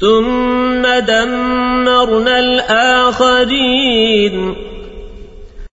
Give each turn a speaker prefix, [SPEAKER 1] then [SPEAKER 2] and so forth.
[SPEAKER 1] ثم دمرنا الآخرين.